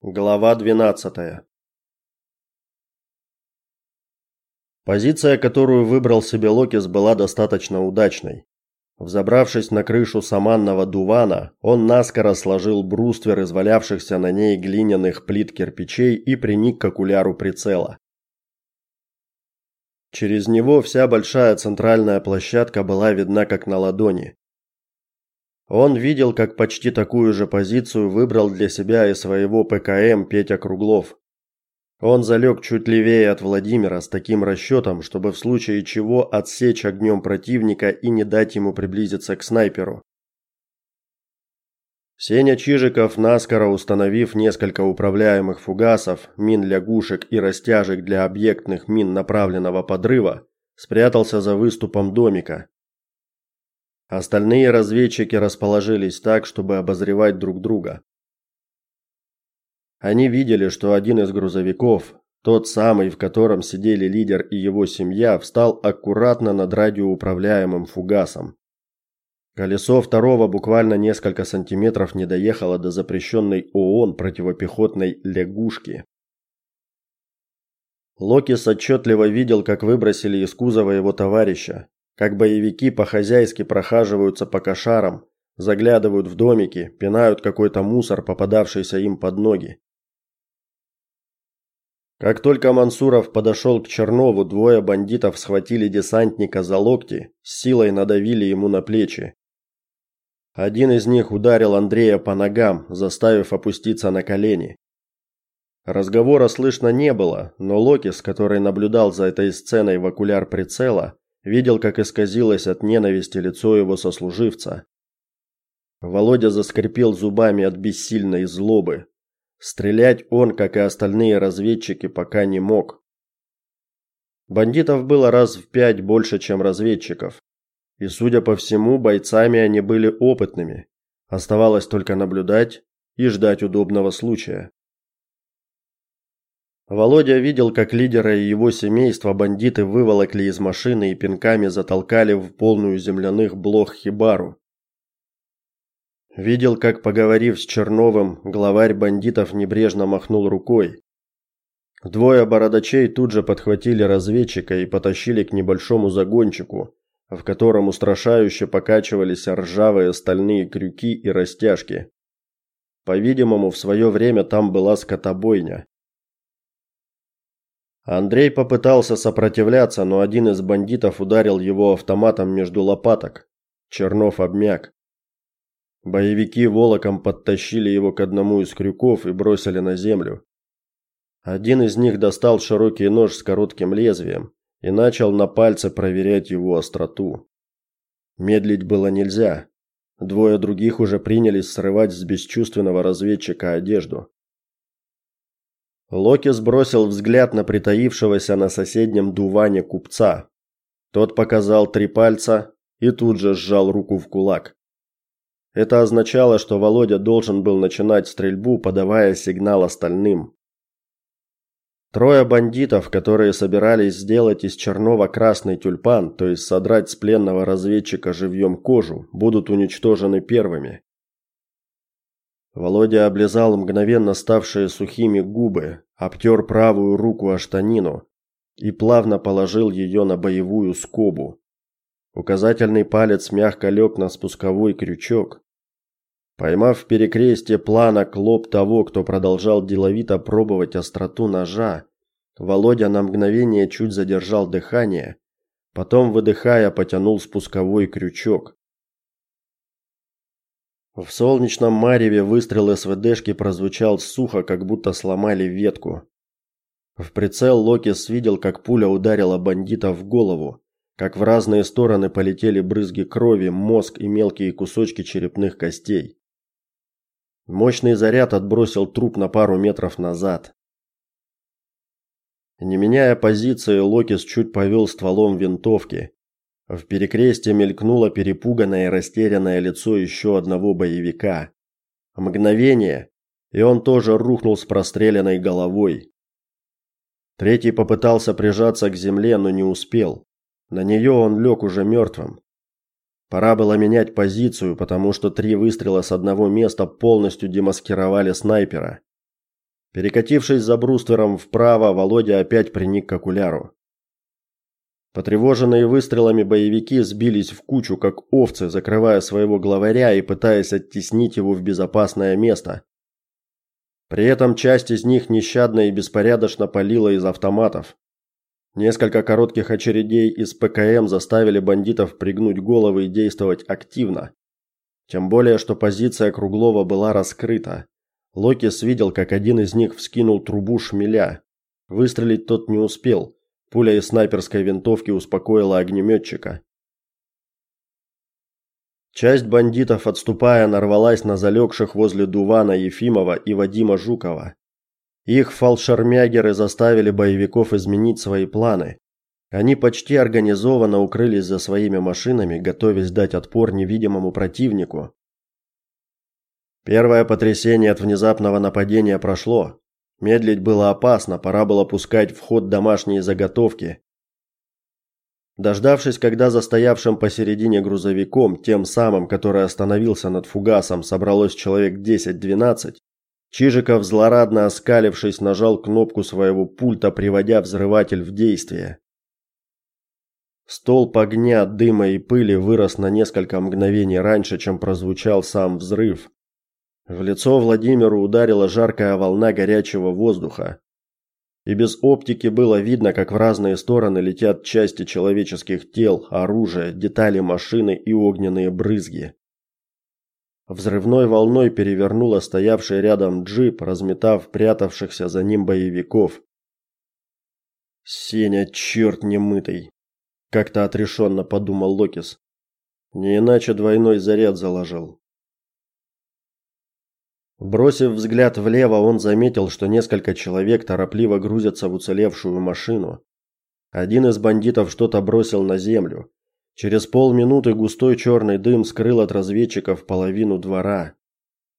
Глава 12. Позиция, которую выбрал себе Локис, была достаточно удачной. Взобравшись на крышу саманного дувана, он наскоро сложил бруствер из валявшихся на ней глиняных плит кирпичей и приник к окуляру прицела. Через него вся большая центральная площадка была видна как на ладони. Он видел, как почти такую же позицию выбрал для себя и своего ПКМ Петя Круглов. Он залег чуть левее от Владимира с таким расчетом, чтобы в случае чего отсечь огнем противника и не дать ему приблизиться к снайперу. Сеня Чижиков, наскоро установив несколько управляемых фугасов, мин лягушек и растяжек для объектных мин направленного подрыва, спрятался за выступом домика, Остальные разведчики расположились так, чтобы обозревать друг друга. Они видели, что один из грузовиков, тот самый, в котором сидели лидер и его семья, встал аккуратно над радиоуправляемым фугасом. Колесо второго буквально несколько сантиметров не доехало до запрещенной ООН противопехотной лягушки. Локис отчетливо видел, как выбросили из кузова его товарища, как боевики по-хозяйски прохаживаются по кошарам, заглядывают в домики, пинают какой-то мусор, попадавшийся им под ноги. Как только Мансуров подошел к Чернову, двое бандитов схватили десантника за локти, с силой надавили ему на плечи. Один из них ударил Андрея по ногам, заставив опуститься на колени. Разговора слышно не было, но Локис, который наблюдал за этой сценой в окуляр прицела, видел, как исказилось от ненависти лицо его сослуживца. Володя заскрипел зубами от бессильной злобы. Стрелять он, как и остальные разведчики, пока не мог. Бандитов было раз в пять больше, чем разведчиков. И, судя по всему, бойцами они были опытными. Оставалось только наблюдать и ждать удобного случая. Володя видел, как лидера и его семейство бандиты выволокли из машины и пинками затолкали в полную земляных блох хибару. Видел, как, поговорив с Черновым, главарь бандитов небрежно махнул рукой. Двое бородачей тут же подхватили разведчика и потащили к небольшому загончику, в котором устрашающе покачивались ржавые стальные крюки и растяжки. По-видимому, в свое время там была скотобойня. Андрей попытался сопротивляться, но один из бандитов ударил его автоматом между лопаток. Чернов обмяк. Боевики волоком подтащили его к одному из крюков и бросили на землю. Один из них достал широкий нож с коротким лезвием и начал на пальце проверять его остроту. Медлить было нельзя. Двое других уже принялись срывать с бесчувственного разведчика одежду. Локи сбросил взгляд на притаившегося на соседнем дуване купца. Тот показал три пальца и тут же сжал руку в кулак. Это означало, что Володя должен был начинать стрельбу, подавая сигнал остальным. Трое бандитов, которые собирались сделать из Чернова красный тюльпан, то есть содрать с пленного разведчика живьем кожу, будут уничтожены первыми. Володя облизал мгновенно ставшие сухими губы, обтер правую руку о штанину и плавно положил ее на боевую скобу. Указательный палец мягко лег на спусковой крючок. Поймав в перекрестие плана клоп того, кто продолжал деловито пробовать остроту ножа, Володя на мгновение чуть задержал дыхание, потом выдыхая потянул спусковой крючок. В солнечном мареве выстрел СВДшки прозвучал сухо, как будто сломали ветку. В прицел Локис видел, как пуля ударила бандита в голову, как в разные стороны полетели брызги крови, мозг и мелкие кусочки черепных костей. Мощный заряд отбросил труп на пару метров назад. Не меняя позиции, Локис чуть повел стволом винтовки, в перекрестье мелькнуло перепуганное и растерянное лицо еще одного боевика. Мгновение, и он тоже рухнул с простреленной головой. Третий попытался прижаться к земле, но не успел. На нее он лег уже мертвым. Пора было менять позицию, потому что три выстрела с одного места полностью демаскировали снайпера. Перекатившись за бруствером вправо, Володя опять приник к окуляру. Потревоженные выстрелами боевики сбились в кучу, как овцы, закрывая своего главаря и пытаясь оттеснить его в безопасное место. При этом часть из них нещадно и беспорядочно палила из автоматов. Несколько коротких очередей из ПКМ заставили бандитов пригнуть головы и действовать активно. Тем более, что позиция Круглова была раскрыта. Локис видел, как один из них вскинул трубу шмеля. Выстрелить тот не успел. Пуля из снайперской винтовки успокоила огнеметчика. Часть бандитов, отступая, нарвалась на залегших возле Дувана Ефимова и Вадима Жукова. Их фалшермягеры заставили боевиков изменить свои планы. Они почти организованно укрылись за своими машинами, готовясь дать отпор невидимому противнику. Первое потрясение от внезапного нападения прошло. Медлить было опасно, пора было пускать в ход домашние заготовки. Дождавшись, когда за стоявшим посередине грузовиком, тем самым, который остановился над фугасом, собралось человек 10-12, Чижиков, злорадно оскалившись, нажал кнопку своего пульта, приводя взрыватель в действие. Столб огня, дыма и пыли вырос на несколько мгновений раньше, чем прозвучал сам взрыв. В лицо Владимиру ударила жаркая волна горячего воздуха. И без оптики было видно, как в разные стороны летят части человеческих тел, оружие, детали машины и огненные брызги. Взрывной волной перевернуло стоявший рядом джип, разметав прятавшихся за ним боевиков. Сеня, черт немытый, как-то отрешенно подумал Локис. Не иначе двойной заряд заложил. Бросив взгляд влево, он заметил, что несколько человек торопливо грузятся в уцелевшую машину. Один из бандитов что-то бросил на землю. Через полминуты густой черный дым скрыл от разведчиков половину двора.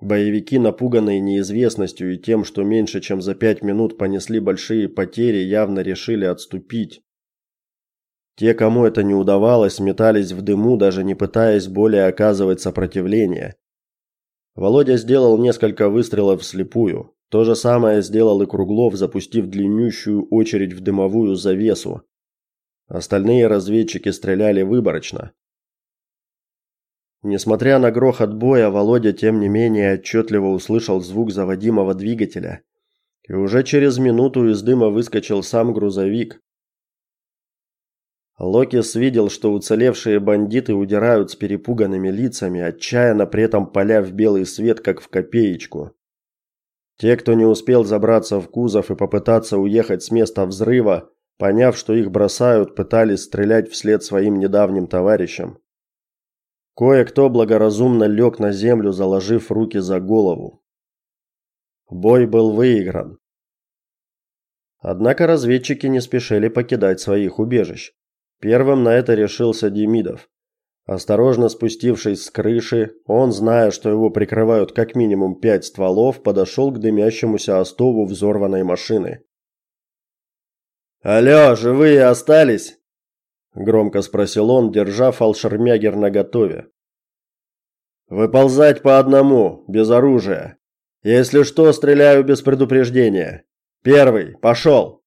Боевики, напуганные неизвестностью и тем, что меньше чем за пять минут понесли большие потери, явно решили отступить. Те, кому это не удавалось, метались в дыму, даже не пытаясь более оказывать сопротивление. Володя сделал несколько выстрелов вслепую. То же самое сделал и Круглов, запустив длиннющую очередь в дымовую завесу. Остальные разведчики стреляли выборочно. Несмотря на грохот боя, Володя тем не менее отчетливо услышал звук заводимого двигателя. И уже через минуту из дыма выскочил сам грузовик. Локис видел, что уцелевшие бандиты удирают с перепуганными лицами, отчаянно при этом поля в белый свет, как в копеечку. Те, кто не успел забраться в кузов и попытаться уехать с места взрыва, Поняв, что их бросают, пытались стрелять вслед своим недавним товарищам. Кое-кто благоразумно лег на землю, заложив руки за голову. Бой был выигран. Однако разведчики не спешили покидать своих убежищ. Первым на это решился Демидов. Осторожно спустившись с крыши, он, зная, что его прикрывают как минимум пять стволов, подошел к дымящемуся остову взорванной машины. «Алло, живые остались?» – громко спросил он, держа фалшермягер наготове. «Выползать по одному, без оружия. Если что, стреляю без предупреждения. Первый, пошел!»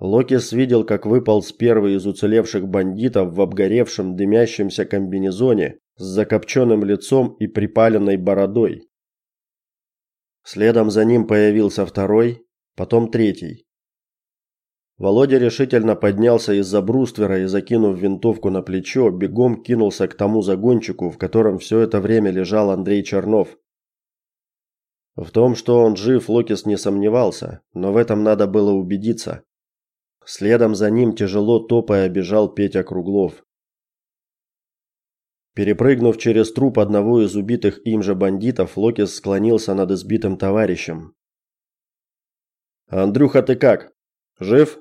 Локис видел, как выполз первый из уцелевших бандитов в обгоревшем дымящемся комбинезоне с закопченным лицом и припаленной бородой. Следом за ним появился второй, потом третий. Володя решительно поднялся из-за бруствера и, закинув винтовку на плечо, бегом кинулся к тому загончику, в котором все это время лежал Андрей Чернов. В том, что он жив, Локис не сомневался, но в этом надо было убедиться. Следом за ним тяжело топая бежал Петя Круглов. Перепрыгнув через труп одного из убитых им же бандитов, Локис склонился над избитым товарищем. «Андрюха, ты как? Жив?»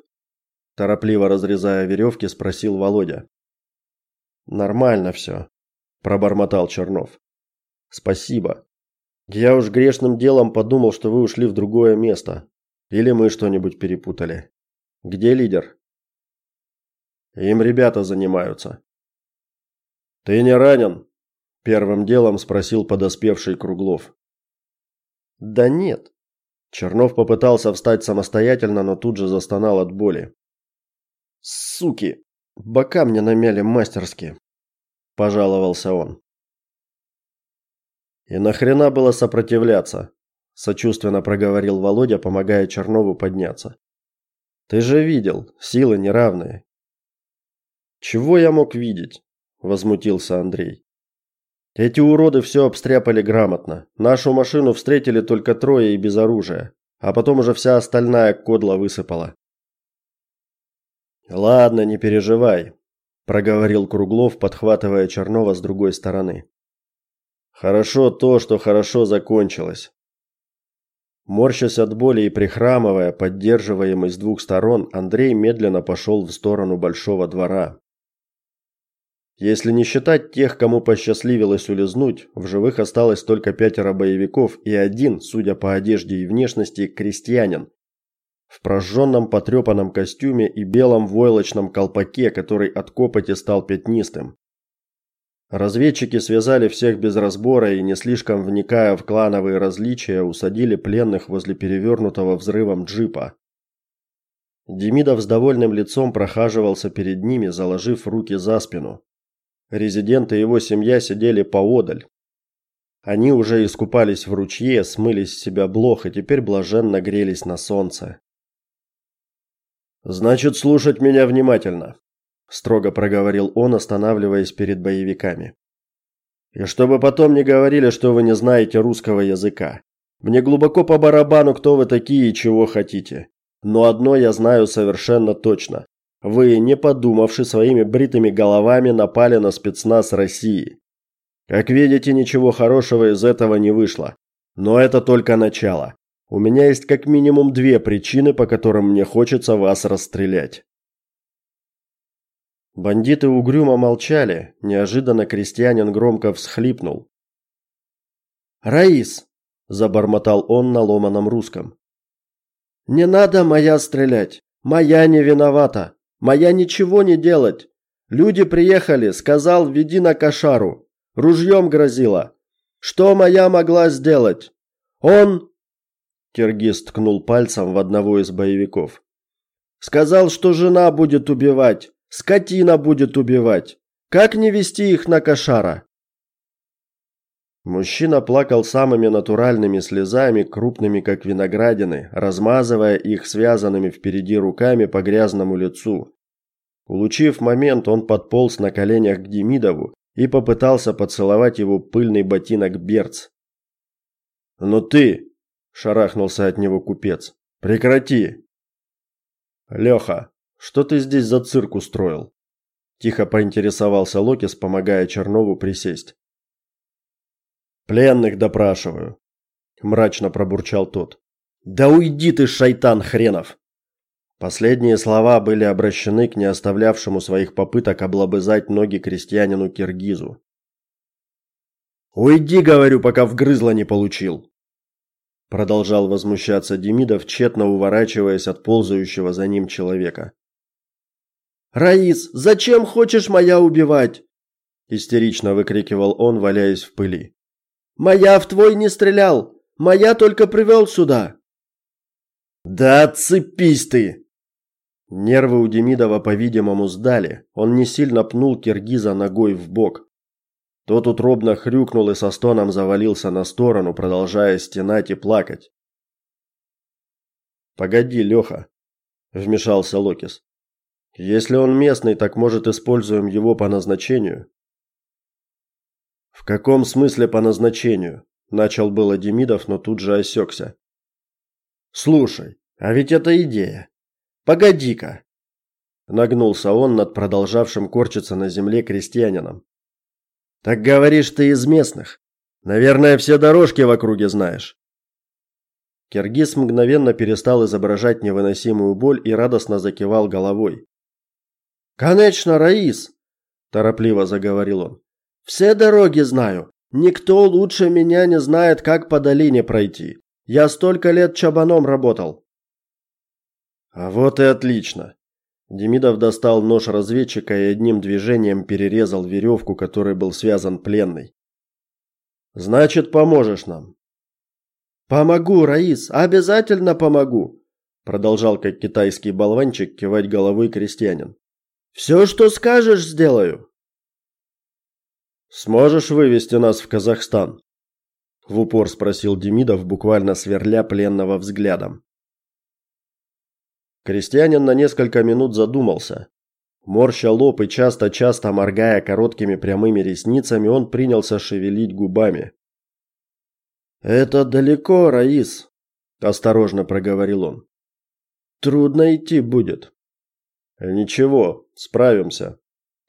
торопливо разрезая веревки, спросил Володя. Нормально все», – пробормотал Чернов. Спасибо. Я уж грешным делом подумал, что вы ушли в другое место. Или мы что-нибудь перепутали. Где лидер? Им ребята занимаются. Ты не ранен? Первым делом спросил подоспевший Круглов. Да нет. Чернов попытался встать самостоятельно, но тут же застонал от боли. Суки, бока мне намяли мастерски, пожаловался он. И нахрена было сопротивляться? сочувственно проговорил Володя, помогая Чернову подняться. Ты же видел, силы неравные. Чего я мог видеть? возмутился Андрей. Эти уроды все обстряпали грамотно. Нашу машину встретили только трое и без оружия, а потом уже вся остальная кодла высыпала. Ладно, не переживай, проговорил Круглов, подхватывая Чернова с другой стороны. Хорошо то, что хорошо закончилось. Морщась от боли и прихрамывая, поддерживаемый с двух сторон, Андрей медленно пошел в сторону большого двора. Если не считать тех, кому посчастливилось улизнуть, в живых осталось только пятеро боевиков и один, судя по одежде и внешности, крестьянин. В прожженном потрепанном костюме и белом войлочном колпаке, который от копоти стал пятнистым. Разведчики связали всех без разбора и, не слишком вникая в клановые различия, усадили пленных возле перевернутого взрывом джипа. Демидов с довольным лицом прохаживался перед ними, заложив руки за спину. Резидент и его семья сидели поодаль. Они уже искупались в ручье, смыли с себя блох и теперь блаженно грелись на солнце. Значит, слушать меня внимательно, строго проговорил он, останавливаясь перед боевиками. И чтобы потом не говорили, что вы не знаете русского языка. Мне глубоко по барабану, кто вы такие и чего хотите. Но одно я знаю совершенно точно. Вы, не подумавши своими бритыми головами, напали на спецназ России. Как видите, ничего хорошего из этого не вышло. Но это только начало. У меня есть как минимум две причины, по которым мне хочется вас расстрелять. Бандиты угрюмо молчали, неожиданно крестьянин громко всхлипнул. «Раис!» – забормотал он на ломаном русском. «Не надо моя стрелять! Моя не виновата! Моя ничего не делать. Люди приехали, сказал, веди на кошару. Ружьем грозила. Что моя могла сделать? Он Киргиз ткнул пальцем в одного из боевиков. Сказал, что жена будет убивать, скотина будет убивать. Как не вести их на кошара? Мужчина плакал самыми натуральными слезами, крупными как виноградины, размазывая их связанными впереди руками по грязному лицу. Улучив момент, он подполз на коленях к Демидову и попытался поцеловать его пыльный ботинок берц. "Но ты", шарахнулся от него купец. "Прекрати". "Леха, что ты здесь за цирк устроил?" тихо поинтересовался Локис, помогая Чернову присесть. Пленных допрашиваю, мрачно пробурчал тот. Да уйди ты, шайтан хренов. Последние слова были обращены к не оставлявшему своих попыток облобызать ноги крестьянину Киргизу. Уйди, говорю, пока вгрызло не получил. Продолжал возмущаться Демидов, тщетно уворачиваясь от ползающего за ним человека. Раис, зачем хочешь моя убивать? истерично выкрикивал он, валяясь в пыли. Моя в твой не стрелял. Моя только привел сюда. Да отцепись ты. Нервы у Демидова, по-видимому, сдали. Он не сильно пнул киргиза ногой в бок. Тот утробно хрюкнул и со стоном завалился на сторону, продолжая стенать и плакать. Погоди, Леха, вмешался Локис. Если он местный, так может используем его по назначению? В каком смысле по назначению? начал было Демидов, но тут же осекся. Слушай, а ведь это идея. Погоди-ка. Нагнулся он над продолжавшим корчиться на земле крестьянином. Так говоришь ты из местных. Наверное, все дорожки в округе знаешь. Киргиз мгновенно перестал изображать невыносимую боль и радостно закивал головой. "Конечно, Раис", торопливо заговорил он. Все дороги знаю. Никто лучше меня не знает, как по долине пройти. Я столько лет чабаном работал. А вот и отлично. Демидов достал нож разведчика и одним движением перерезал веревку, которой был связан пленный. Значит, поможешь нам. Помогу, Раис, обязательно помогу, продолжал как китайский болванчик кивать головой крестьянин. Все, что скажешь, сделаю. Сможешь вывести нас в Казахстан? в упор спросил Демидов, буквально сверля пленного взглядом. Крестьянин на несколько минут задумался. Морща лоб и часто-часто моргая короткими прямыми ресницами, он принялся шевелить губами. Это далеко, Раис, осторожно проговорил он. Трудно идти будет. Ничего, справимся,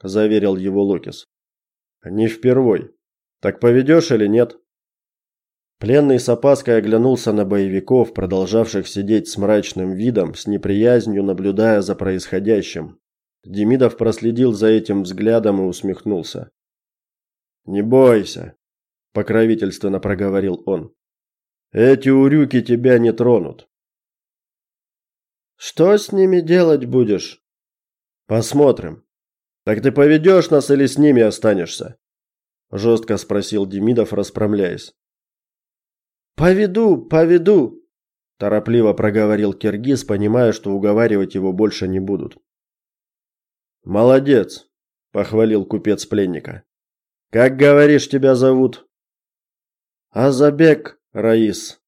заверил его Локис. Не впервой. Так поведешь или нет? Пленный с опаской оглянулся на боевиков, продолжавших сидеть с мрачным видом, с неприязнью наблюдая за происходящим. Демидов проследил за этим взглядом и усмехнулся. Не бойся, покровительственно проговорил он. Эти урюки тебя не тронут. Что с ними делать будешь? Посмотрим. Так ты поведешь нас или с ними останешься? жестко спросил Демидов, расправляясь. Поведу, поведу, торопливо проговорил киргиз, понимая, что уговаривать его больше не будут. Молодец, похвалил купец пленника. Как говоришь, тебя зовут? Азабек Раис.